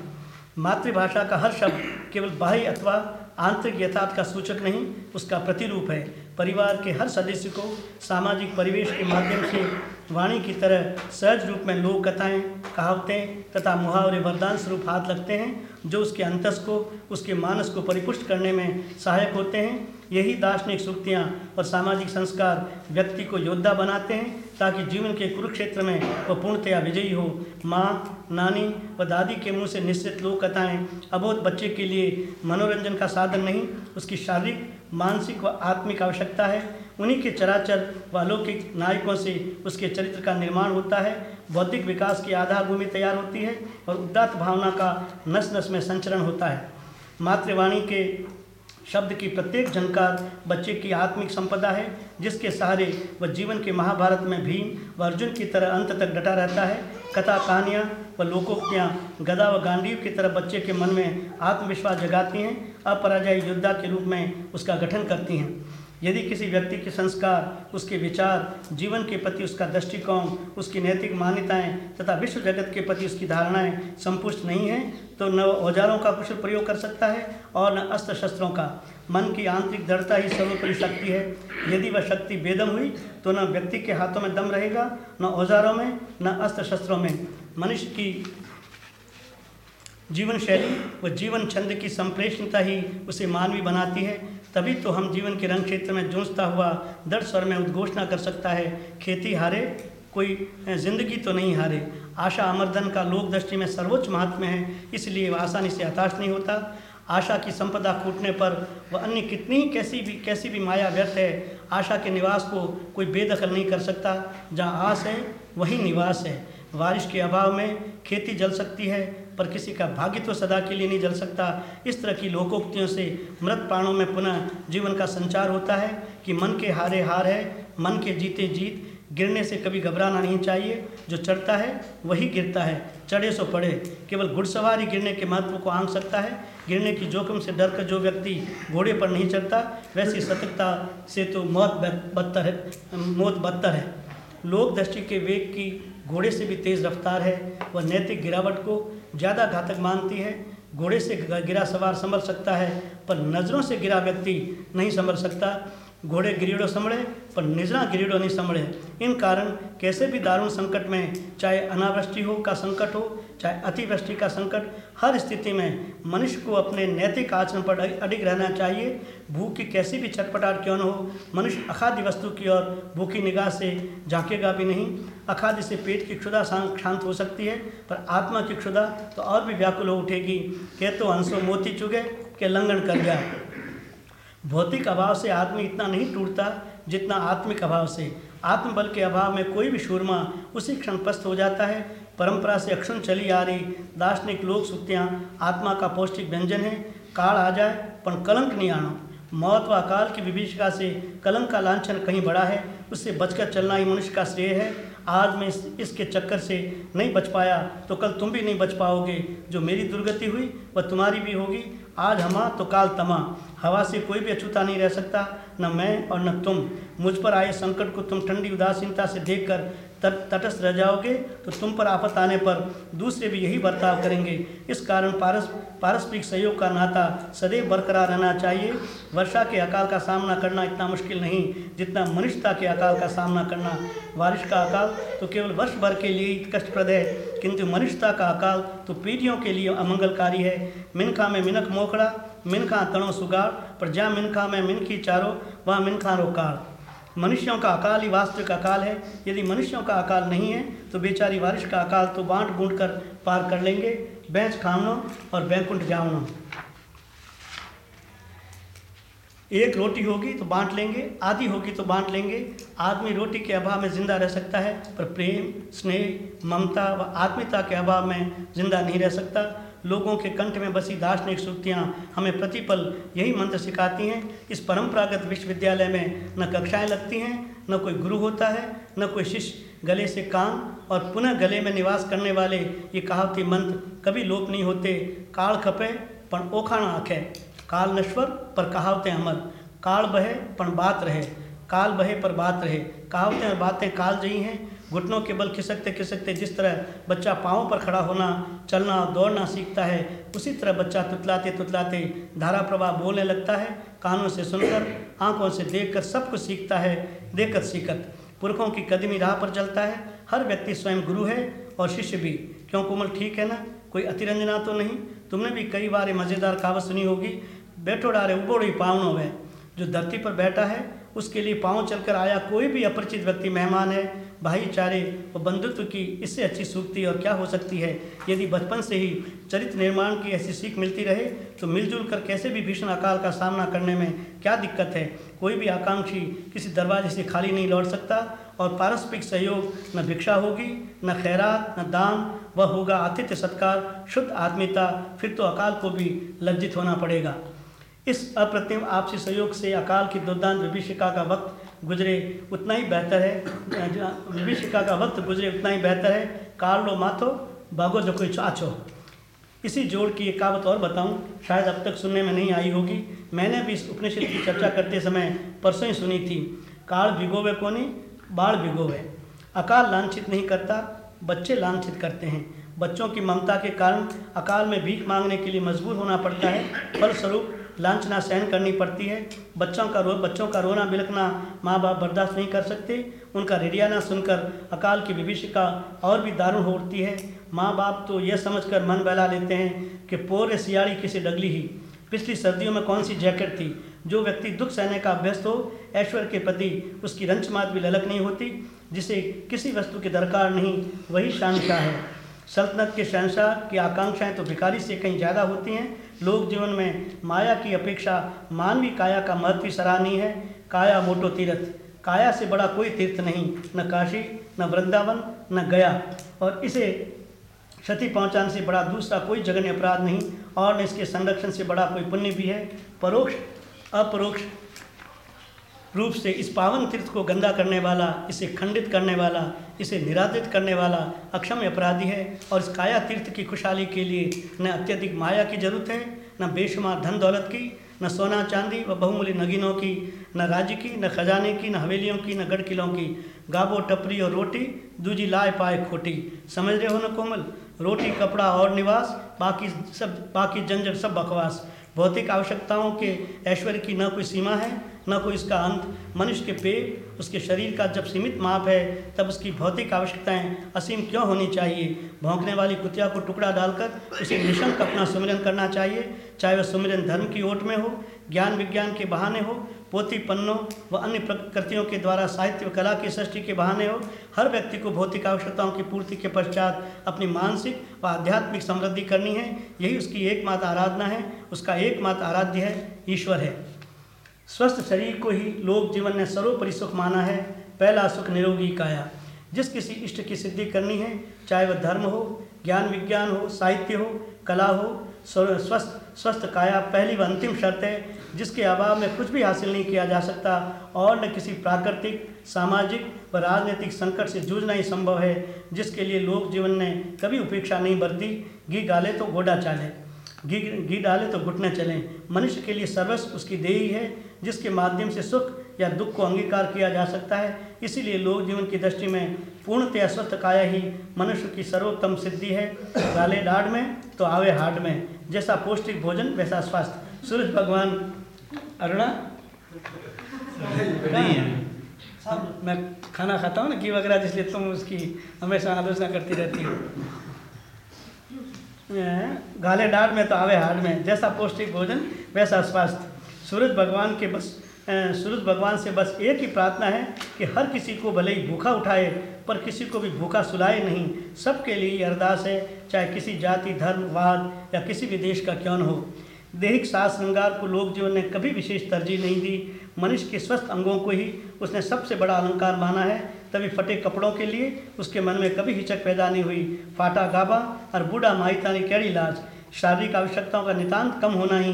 मातृभाषा का हर शब्द केवल बाह्य अथवा आंतरिक यथार्थ का सूचक नहीं, उसका प्रतिरूप है। परिवार के हर सदस्य को सामाजिक परिवेश के माध्यम से वाणी की तरह सहज रूप में लोक कथाएँ, कहावतें तथा मुहावरे वरदान स्वरूप हाथ लगते हैं, जो उसके अंतस को, उसके मानस को परिपुष्ट करने में सहायक होते हैं। यही दार्शनिक सूक्तियाँ और सामाजिक संस्कार व्यक्ति को योद्धा बनाते हैं, ताकि जीवन के कुरुक्षेत्र में वह पूर्णतया विजयी हो। माँ, नानी व दादी के मुँह से निश्चित लोक कथाएँ, अबोध बच्चे के लिए मनोरंजन का साधन नहीं, उसकी शारीरिक, मानसिक व आत्मिक आवश्यकता है। उन्हीं के चराचर व अलौकिक नायकों से उसके चरित्र का निर्माण होता है। बौद्धिक विकास की आधार भूमि तैयार होती है और उदात्त भावना का नस नस में संचरण होता है। मातृवाणी के शब्द की प्रत्येक झनकार बच्चे की आत्मिक संपदा है, जिसके सहारे वह जीवन के महाभारत में भीम व अर्जुन की तरह अंत तक डटा रहता है। कथा कहानियाँ व लोकोक्तियाँ गदा व गांडीव की तरह बच्चे के मन में आत्मविश्वास जगाती हैं, अपराजय योद्धा के रूप में उसका गठन करती हैं। यदि किसी व्यक्ति के संस्कार, उसके विचार, जीवन के प्रति उसका दृष्टिकोण, उसकी नैतिक मान्यताएँ तथा विश्व जगत के प्रति उसकी धारणाएँ संपुष्ट नहीं हैं तो न औजारों का कुशल प्रयोग कर सकता है और न अस्त्र शस्त्रों का। मन की आंतरिक दृढ़ता ही सर्वोपरि शक्ति है। यदि वह शक्ति बेदम हुई तो न व्यक्ति के हाथों में दम रहेगा, न औजारों में, न अस्त्र शस्त्रों में। मनुष्य की जीवन शैली व जीवन छंद की संप्रेषणता ही उसे मानवीय बनाती है। तभी तो हम जीवन के रंग क्षेत्र में जूझता हुआ दृढ़ स्वर में उद्घोषणा कर सकता है, खेती हारे, कोई ज़िंदगी तो नहीं हारे। आशा अमरधन का लोक दृष्टि में सर्वोच्च महात्मा है, इसलिए वह आसानी से हताश नहीं होता। आशा की संपदा कूटने पर वह अन्य कितनी कैसी भी कैसी भी माया व्यर्थ है, आशा के निवास को कोई बेदखल नहीं कर सकता। जहाँ आस है, वहीं निवास है। बारिश के अभाव में खेती जल सकती है पर किसी का भाग्य तो सदा के लिए नहीं जल सकता। इस तरह की लोकोक्तियों से मृत प्राणों में पुनः जीवन का संचार होता है कि मन के हारे हार है, मन के जीते जीत, गिरने से कभी घबराना नहीं चाहिए। जो चढ़ता है, वही गिरता है। चढ़े सो पड़े केवल घुड़सवारी गिरने के महत्व को आंक सकता है। गिरने की जोखिम से डर कर जो व्यक्ति घोड़े पर नहीं चढ़ता, वैसी सतर्कता से तो मौत बदतर है, मौत बदतर है। लोक दृष्टि के वेग की घोड़े से भी तेज़ रफ्तार है। वह नैतिक गिरावट को ज़्यादा घातक मानती है। घोड़े से गिरा सवार संभल सकता है, पर नज़रों से गिरा व्यक्ति नहीं संभल सकता। घोड़े गिरीड़ो संभले, पर निजरा गिरीड़ो नहीं संभले। इन कारण कैसे भी दारुण संकट में, चाहे अनावृष्टि हो का संकट हो, चाहे अतिवृष्टि का संकट, हर स्थिति में मनुष्य को अपने नैतिक आचरण पर अडिग रहना चाहिए। भूख की कैसी भी छटपटाट क्यों न हो, मनुष्य अखाद्य वस्तु की ओर भूखी निगाह से झांकेगा भी नहीं। अखाद्य से पेट की क्षुदा शांत हो सकती है, पर आत्मा की क्षुदा तो और भी व्याकुल हो उठेगी। कह तो हंसो मोती चुगे, के लंगन कर गया। भौतिक अभाव से आदमी इतना नहीं टूटता जितना आत्मिक अभाव से। आत्मबल के अभाव में कोई भी शूरमा उसी क्षण पस्त हो जाता है। परंपरा से अक्षुण चली आ रही दार्शनिक लोक सुक्तियाँ आत्मा का पौष्टिक व्यंजन है। काल आ जाए पर कलंक नहीं आना मौत व अकाल की विभीषिका से कलंक का लांछन कहीं बड़ा है उससे बचकर चलना ही मनुष्य का श्रेय है। आज मैं इस, इसके चक्कर से नहीं बच पाया तो कल तुम भी नहीं बच पाओगे। जो मेरी दुर्गति हुई वह तुम्हारी भी होगी। आज हमा तो काल तमा। हवा से कोई भी अछूता नहीं रह सकता, न मैं और न तुम। मुझ पर आए संकट को तुम ठंडी उदासीनता से देख देखकर तटस्थ रह जाओगे तो तुम पर आफत आने पर दूसरे भी यही बर्ताव करेंगे। इस कारण पारस, पारस्परिक सहयोग का नाता सदैव बरकरार रहना चाहिए। वर्षा के अकाल का सामना करना इतना मुश्किल नहीं, जितना मनुष्यता के अकाल का सामना करना। बारिश का अकाल तो केवल वर्ष भर के लिए कष्टप्रद है, किंतु मनुष्यता का अकाल तो पीढ़ियों के लिए अमंगलकारी है। मिनखा में मिनक मोखड़ा मिनखा तणो सुगाड़, पर जहाँ मिनखा में मिनखी चारो वहाँ मिनखा रोकाड़। मनुष्यों का अकाल ही वास्तविक अकाल है। यदि मनुष्यों का अकाल नहीं है तो बेचारी बारिश का अकाल तो बांट बूंट कर पार कर लेंगे। बैंस खामनो और बैंकुंठ जावनो। एक रोटी होगी तो बांट लेंगे, आधी होगी तो बांट लेंगे। आदमी रोटी के अभाव में ज़िंदा रह सकता है, पर प्रेम, स्नेह, ममता व आत्मीयता के अभाव में ज़िंदा नहीं रह सकता। लोगों के कंठ में बसी दार्शनिक सूक्तियाँ हमें प्रतिपल यही मंत्र सिखाती हैं। इस परंपरागत विश्वविद्यालय में न कक्षाएँ लगती हैं, न कोई गुरु होता है, न कोई शिष्य गले से कान और पुनः गले में निवास करने वाले ये कहावती मंत्र कभी लोप नहीं होते। काल खपे, पण ओखाना आँखें। काल नश्वर, पर कहावतें अमर। काल बहे, पण बात रहे। काल बहे पर बात रहे। कहावतें और बातें काल जही हैं। घुटनों के बल खिसकते खिसकते जिस तरह बच्चा पाँव पर खड़ा होना, चलना दौड़ना सीखता है, उसी तरह बच्चा तुतलाते तुतलाते धारा प्रवाह बोलने लगता है। कानों से सुनकर, आँखों से देखकर सब कुछ सीखता है, देखकर सीखत। पुरखों की कदमी राह पर चलता है। हर व्यक्ति स्वयं गुरु है और शिष्य भी। क्यों कोमल ठीक है ना? कोई अतिरंजना तो नहीं। तुमने भी कई बार मज़ेदार कहावत सुनी होगी, बैठो डारे उबोड़ी पावनों में। जो धरती पर बैठा है उसके लिए पाँव चलकर आया। कोई भी अपरिचित व्यक्ति, मेहमान है, भाईचारे व बंधुत्व की इससे अच्छी सूक्ति और क्या हो सकती है? यदि बचपन से ही चरित्र निर्माण की ऐसी सीख मिलती रहे तो मिलजुल कर कैसे भी भीषण अकाल का सामना करने में क्या दिक्कत है? कोई भी आकांक्षी किसी दरवाजे से खाली नहीं लौट सकता और पारस्परिक सहयोग न भिक्षा होगी, न खैरात न दान। वह होगा आतिथ्य सत्कार, शुद्ध आत्मीयता, फिर तो अकाल को भी लज्जित होना पड़ेगा। इस अप्रतिम आपसी सहयोग से अकाल की दुर्दांत विभिषिका का वक्त गुजरे उतना ही बेहतर है। विभीषिका का वक्त गुजरे उतना ही बेहतर है। काल लो माथो, भागो जो कोई चाचो। इसी जोड़ की एक कहावत और बताऊँ, शायद अब तक सुनने में नहीं आई होगी। मैंने भी इस उपनिषद की चर्चा करते समय परसों ही सुनी थी, काल भिगोवे कोनी बाढ़ भिगोवे। अकाल लांछित नहीं करता, बच्चे लांछित करते हैं। बच्चों की ममता के कारण अकाल में भीख मांगने के लिए मजबूर होना पड़ता है। फलस्वरूप लांछना सहन करनी पड़ती है। बच्चों का रो, बच्चों का रोना बिलकना माँ बाप बर्दाश्त नहीं कर सकते। उनका रेडियाना सुनकर अकाल की विभीषिका और भी दारुण हो उठती है। माँ बाप तो यह समझकर मन बहला लेते हैं कि पोरे सियाड़ी किसी डगली ही। पिछली सर्दियों में कौन सी जैकेट थी? जो व्यक्ति दुख सहने का अभ्यस्त हो, ऐश्वर्य के प्रति उसकी रंचमात भी ललक नहीं होती, जिसे किसी वस्तु की दरकार नहीं, वही शानशाह है। सल्तनत के शहनशाह की आकांक्षाएँ तो भिखारी से कहीं ज़्यादा होती हैं लोक जीवन में माया की अपेक्षा मानवीय काया का महत्व सराहनीय है। काया मोटो तीर्थ। काया से बड़ा कोई तीर्थ नहीं। न काशी, न वृंदावन, न गया। और इसे क्षति पहुँचाने से बड़ा दूसरा कोई जघन्य अपराध नहीं। और न इसके संरक्षण से बड़ा कोई पुण्य भी है। परोक्ष, अपरोक्ष रूप से इस पावन तीर्थ को गंदा करने वाला, इसे खंडित करने वाला, इसे निरादित करने वाला अक्षम अपराधी है और इस काया तीर्थ की खुशहाली के लिए न अत्यधिक माया की ज़रूरत है, न बेशुमार धन दौलत की, न सोना चांदी व बहुमूल्य नगीनों की, न राज्य की, न खजाने की, न हवेलियों की, न गढ़ किलों की, गाबो टपरी और रोटी, दूजी लाए पाए खोटी। समझ रहे हो न कोमल? रोटी, कपड़ा और निवास, बाकी सब, बाकी जंजट सब बकवास। भौतिक आवश्यकताओं के ऐश्वर्य की न कोई सीमा है न कोई इसका अंत। मनुष्य के पेट, उसके शरीर का जब सीमित माप है, तब उसकी भौतिक आवश्यकताएँ असीम क्यों होनी चाहिए? भौंकने वाली कुतिया को टुकड़ा डालकर उसे निशंक अपना सुमिरन करना चाहिए, चाहे वह सुमिरन धर्म की ओट में हो, ज्ञान विज्ञान के बहाने हो, पोथी पन्नों व अन्य प्रकृतियों के द्वारा साहित्य व कला की सृष्टि के बहाने हो, हर व्यक्ति को भौतिक आवश्यकताओं की पूर्ति के पश्चात अपनी मानसिक व आध्यात्मिक समृद्धि करनी है। यही उसकी एकमात्र आराधना है, उसका एकमात्र आराध्य है, ईश्वर है। स्वस्थ शरीर को ही लोक जीवन ने सर्वोपरि सुख माना है, पहला सुख निरोगी काया। जिस किसी इष्ट की सिद्धि करनी है, चाहे वह धर्म हो, ज्ञान विज्ञान हो, साहित्य हो, कला हो स्वस्थ स्वस्थ काया पहली व अंतिम शर्त है, जिसके अभाव में कुछ भी हासिल नहीं किया जा सकता, और न किसी प्राकृतिक, सामाजिक व राजनीतिक संकट से जूझना ही संभव है, जिसके लिए लोक जीवन ने कभी उपेक्षा नहीं बरती। घी गाले तो गोडा चाले। घी घी डाले तो घुटने चलें। मनुष्य के लिए सर्वस्व उसकी देही है जिसके माध्यम से सुख या दुख को अंगीकार किया जा सकता है। इसीलिए लोक जीवन की दृष्टि में पूर्णतया स्वस्थ काया ही मनुष्य की सर्वोत्तम सिद्धि है। गाले डाढ़ में तो आवे हाड में। जैसा पौष्टिक भोजन वैसा स्वास्थ्य। सूर्य भगवान अरुणा? साहब मैं खाना खाता हूँ ना घी वगैरह इसलिए तुम उसकी हमेशा आलोचना करती रहती हो। गाले डाढ़ में तो आवे हाड में। जैसा पौष्टिक भोजन वैसा स्वास्थ्य। सूरज भगवान के बस सूरज भगवान से बस एक ही प्रार्थना है कि हर किसी को भले ही भूखा उठाए, पर किसी को भी भूखा सुलाए नहीं। सबके लिए अरदास है, चाहे किसी जाति, धर्म, वाद या किसी भी देश का क्यों न हो। दैहिक साज श्रृंगार को लोक जीवन ने कभी विशेष तरजीह नहीं दी। मनुष्य के स्वस्थ अंगों को ही उसने सबसे बड़ा अलंकार माना है। तभी फटे कपड़ों के लिए उसके मन में कभी हिचक पैदा नहीं हुई। फाटा गाबा और बूढ़ा माहिता ने कैड़ी लाज। शारीरिक आवश्यकताओं का नितांत कम होना ही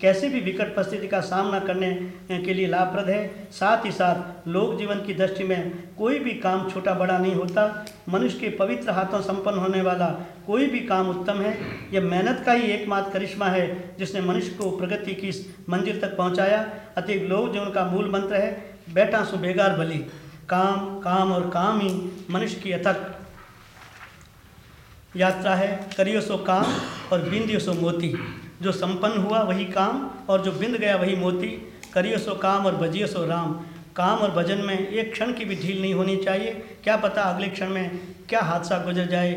कैसे भी विकट परिस्थिति का सामना करने के लिए लाभप्रद है। साथ ही साथ, लोक जीवन की दृष्टि में कोई भी काम छोटा बड़ा नहीं होता। मनुष्य के पवित्र हाथों संपन्न होने वाला कोई भी काम उत्तम है। यह मेहनत का ही एकमात्र करिश्मा है, जिसने मनुष्य को प्रगति की मंजिल तक पहुँचाया। अतः लोक जीवन का मूल मंत्र है, बैठा सु बेगार भली। काम काम और काम ही मनुष्य की अथक यात्रा है। करियो सो काम और बिंदियो सो मोती। जो संपन्न हुआ वही काम और जो बिंद गया वही मोती, करियो सो काम और बजियो सो राम। काम और भजन में एक क्षण की भी ढील नहीं होनी चाहिए। क्या पता अगले क्षण में क्या हादसा गुजर जाए।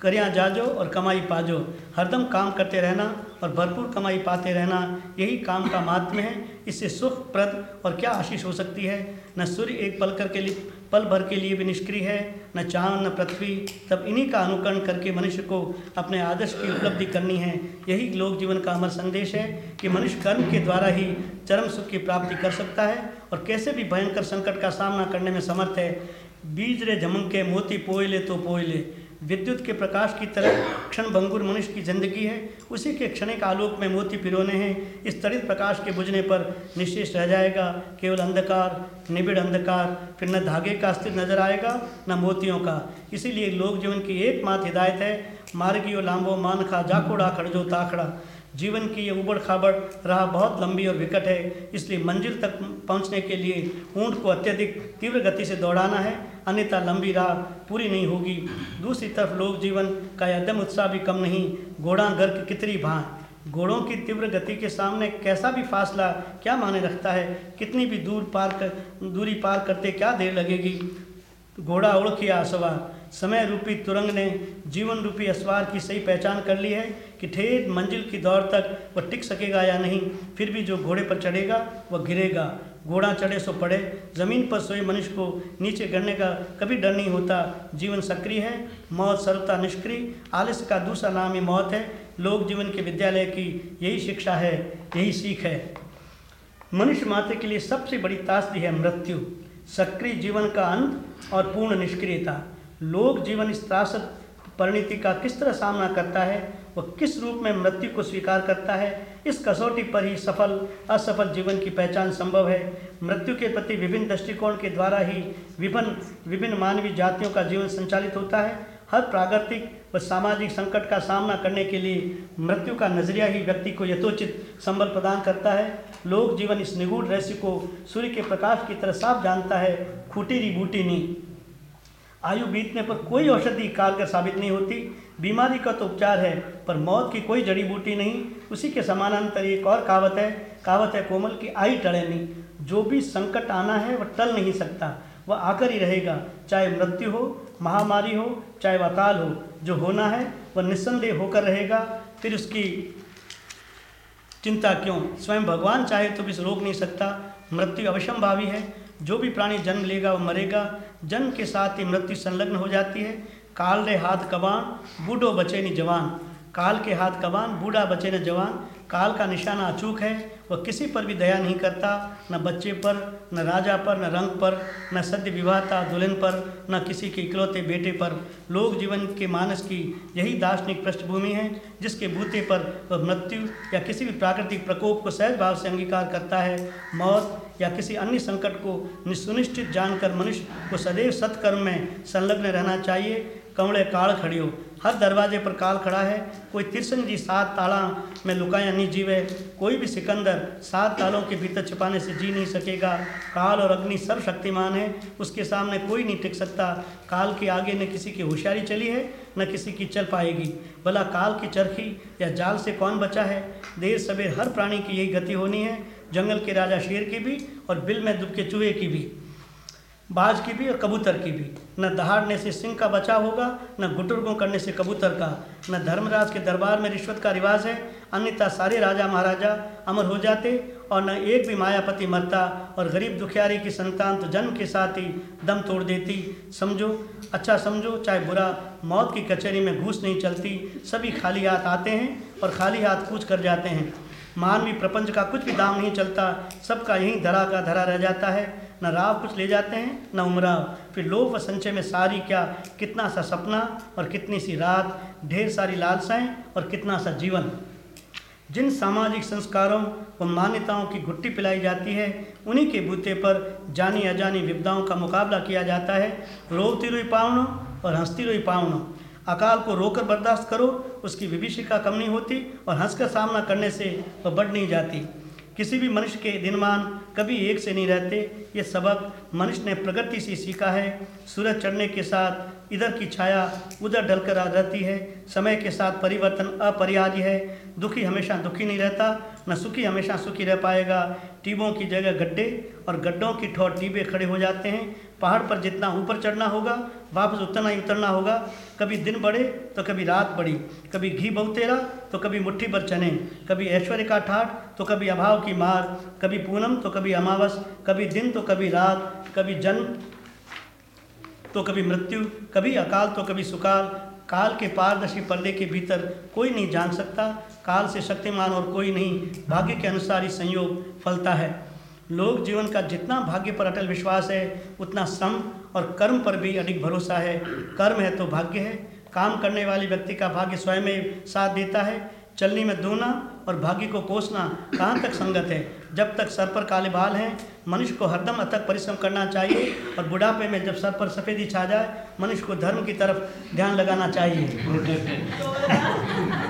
करिया जाजो और कमाई पाजो। हरदम काम करते रहना और भरपूर कमाई पाते रहना, यही काम का माध्यम है। इससे सुखप्रद और क्या आशीष हो सकती है? न सूर्य एक पल कर के लिए पल भर के लिए भी निष्क्रिय है, न चाँद, न पृथ्वी। तब इन्हीं का अनुकरण करके मनुष्य को अपने आदर्श की उपलब्धि करनी है। यही लोक जीवन का अमर संदेश है कि मनुष्य कर्म के द्वारा ही चरम सुख की प्राप्ति कर सकता है और कैसे भी भयंकर संकट का सामना करने में समर्थ है। बीज रे झमंग के मोती पोयले तो पोयले विद्युत के प्रकाश की तरह क्षण भंगुर मनुष्य की ज़िंदगी है। उसी के क्षणिक आलोक में मोती पिरोने हैं। इस तरित प्रकाश के बुझने पर निश्चित रह जाएगा। केवल अंधकार, निबिड़ अंधकार, फिर न धागे का अस्तित्व नज़र आएगा, न मोतियों का। इसीलिए लोक जीवन की एकमात्र हिदायत है। मार्गियो लांबो मान खा जाकोड़ा खड़जो ताखड़ा। जीवन की ये उबड़ खाबड़ राह बहुत लंबी और विकट है। इसलिए मंजिल तक पहुँचने के लिए ऊँट को अत्यधिक तीव्र गति से दौड़ाना है। अन्यथा लंबी राह पूरी नहीं होगी। दूसरी तरफ़ लोक जीवन का यदम उत्साह भी कम नहीं। घोड़ा गर्क कितनी भाँ घोड़ों की तीव्र गति के सामने कैसा भी फासला क्या माने रखता है? कितनी भी दूर पार कर, दूरी पार करते क्या देर लगेगी? घोड़ा उड़ किया असवार समय रूपी तुरंग ने जीवन रूपी असवार की सही पहचान कर ली है। कि ठेठ मंजिल की दौड़ तक वह टिक सकेगा या नहीं, फिर भी जो घोड़े पर चढ़ेगा वह गिरेगा। घोड़ा चढ़े सो पड़े। ज़मीन पर सोए मनुष्य को नीचे गिरने का कभी डर नहीं होता। जीवन सक्रिय है, मौत सर्वता निष्क्रिय। आलस्य का दूसरा नाम ही मौत है। लोक जीवन के विद्यालय की यही शिक्षा है, यही सीख है। मनुष्य मात्र के लिए सबसे बड़ी त्रासदी है मृत्यु। सक्रिय जीवन का अंत और पूर्ण निष्क्रियता। लोक जीवन इस त्रासद परिणति का किस तरह सामना करता है वह किस रूप में मृत्यु को स्वीकार करता है, इस कसौटी पर ही सफल, असफल जीवन की पहचान संभव है। मृत्यु के प्रति विभिन्न दृष्टिकोण के द्वारा ही विभिन्न विभिन्न मानवीय जातियों का जीवन संचालित होता है। हर प्राकृतिक व सामाजिक संकट का सामना करने के लिए मृत्यु का नज़रिया ही व्यक्ति को यथोचित संबल प्रदान करता है। लोक जीवन इस निगूढ़ रहस्य को सूर्य के प्रकाश की तरह साफ़ जानता है। खूटीरी बूटी नहीं आयु बीतने पर कोई औषधि कारगर साबित नहीं होती। बीमारी का तो उपचार है, पर मौत की कोई जड़ी बूटी नहीं। उसी के समानांतर एक और कहावत है कहावत है, कोमल की आई टले नहीं। जो भी संकट आना है, वह टल नहीं सकता। वह आकर ही रहेगा, चाहे मृत्यु हो, महामारी हो, चाहे अकाल हो। जो होना है, वह निस्संदेह होकर रहेगा। फिर उसकी चिंता क्यों? स्वयं भगवान चाहे तो भी रोक नहीं सकता। मृत्यु अवश्यंभावी है। जो भी प्राणी जन्म लेगा, वह मरेगा। जन्म के साथ ही मृत्यु संलग्न हो जाती है। काल रे हाथ कबान बूढ़ो बचे नी जवान। काल के हाथ कबान बूढ़ा बचे न जवान। काल का निशाना अचूक है। वह किसी पर भी दया नहीं करता, न बच्चे पर, न राजा पर, न रंग पर, न सद्य विवाहता दुल्हन पर, न किसी के इकलौते बेटे पर। लोक जीवन के मानस की यही दार्शनिक पृष्ठभूमि है, जिसके बूते पर वह मृत्यु या किसी भी प्राकृतिक प्रकोप को सहज भाव से अंगीकार करता है। मौत या किसी अन्य संकट को निसुनिश्चित जानकर मनुष्य को सदैव सत्कर्म में संलग्न रहना चाहिए। कमड़े काल खड़ियो हर दरवाजे पर काल खड़ा है। कोई तिरसन जी सात ताला में लुकाया नहीं जीवे। कोई भी सिकंदर सात तालों के भीतर छिपाने से जी नहीं सकेगा। काल और अग्नि सर्वशक्तिमान है। उसके सामने कोई नहीं टिक सकता। काल के आगे न किसी की होशियारी चली है, न किसी की चल पाएगी। भला काल की चरखी या जाल से कौन बचा है? देर सवेर हर प्राणी की यही गति होनी है। जंगल के राजा शेर की भी और बिल में दुबके चूहे की भी। बाज की भी और कबूतर की भी। न दहाड़ने से सिंह का बचाव होगा, न गुटुरगों करने से कबूतर का। न धर्मराज के दरबार में रिश्वत का रिवाज है। अन्यथा सारे राजा महाराजा अमर हो जाते और न एक भी मायापति मरता और गरीब दुखियारी की संतान तो जन्म के साथ ही दम तोड़ देती। समझो अच्छा समझो, चाहे बुरा, मौत की कचहरी में घूस नहीं चलती। सभी खाली हाथ आते हैं और खाली हाथ पूछ कर जाते हैं। मानवीय प्रपंच का कुछ भी दाम नहीं चलता। सबका यहीं धरा का धरा रह जाता है। न राव कुछ ले जाते हैं, न उमराव फिर लोभ व संचय में सारी क्या, कितना सा सपना और कितनी सी रात, ढेर सारी लालसाएँ और कितना सा जीवन। जिन सामाजिक संस्कारों व मान्यताओं की घुट्टी पिलाई जाती है, उन्हीं के बूते पर जानी अजानी विपदाओं का मुकाबला किया जाता है। रोवती रुई पावनो और हंसती रुई पावनो। अकाल को रोकर बर्दाश्त करो, उसकी विभीषिका कम नहीं होती और हंसकर सामना करने से वह बढ़ नहीं जाती। किसी भी मनुष्य के दिनमान कभी एक से नहीं रहते। ये सबक मनुष्य ने प्रगति से सीखा है। सूरज चढ़ने के साथ इधर की छाया उधर ढलकर आ जाती है। समय के साथ परिवर्तन अपरिहार्य है। दुखी हमेशा दुखी नहीं रहता, न सुखी हमेशा सुखी रह पाएगा। टीबों की जगह गड्ढे और गड्ढों की ठोर टीबे खड़े हो जाते हैं। पहाड़ पर जितना ऊपर चढ़ना होगा, वापस उतना ही उतरना होगा। कभी दिन बढ़े तो कभी रात बढ़ी। कभी घी बहुतेरा तो कभी मुट्ठी पर चने। कभी ऐश्वर्य का ठाठ तो कभी अभाव की मार। कभी पूनम तो कभी अमावस। कभी दिन तो कभी रात। कभी जन्म तो कभी मृत्यु। कभी अकाल तो कभी सुकाल। काल के पारदर्शी पर्दे के भीतर कोई नहीं जान सकता। काल से शक्तिमान और कोई नहीं भाग्य के अनुसार ही संयोग फलता है। लोक जीवन का जितना भाग्य पर अटल विश्वास है उतना श्रम और कर्म पर भी अधिक भरोसा है। कर्म है तो भाग्य है काम करने वाले व्यक्ति का भाग्य स्वयं में साथ देता है। चलने में दोना और भाग्य को कोसना कहाँ तक संगत है? जब तक सर पर काले बाल हैं मनुष्य को हरदम अथक परिश्रम करना चाहिए और बुढ़ापे में जब सर पर सफ़ेदी छा जाए मनुष्य को धर्म की तरफ़ ध्यान लगाना चाहिए।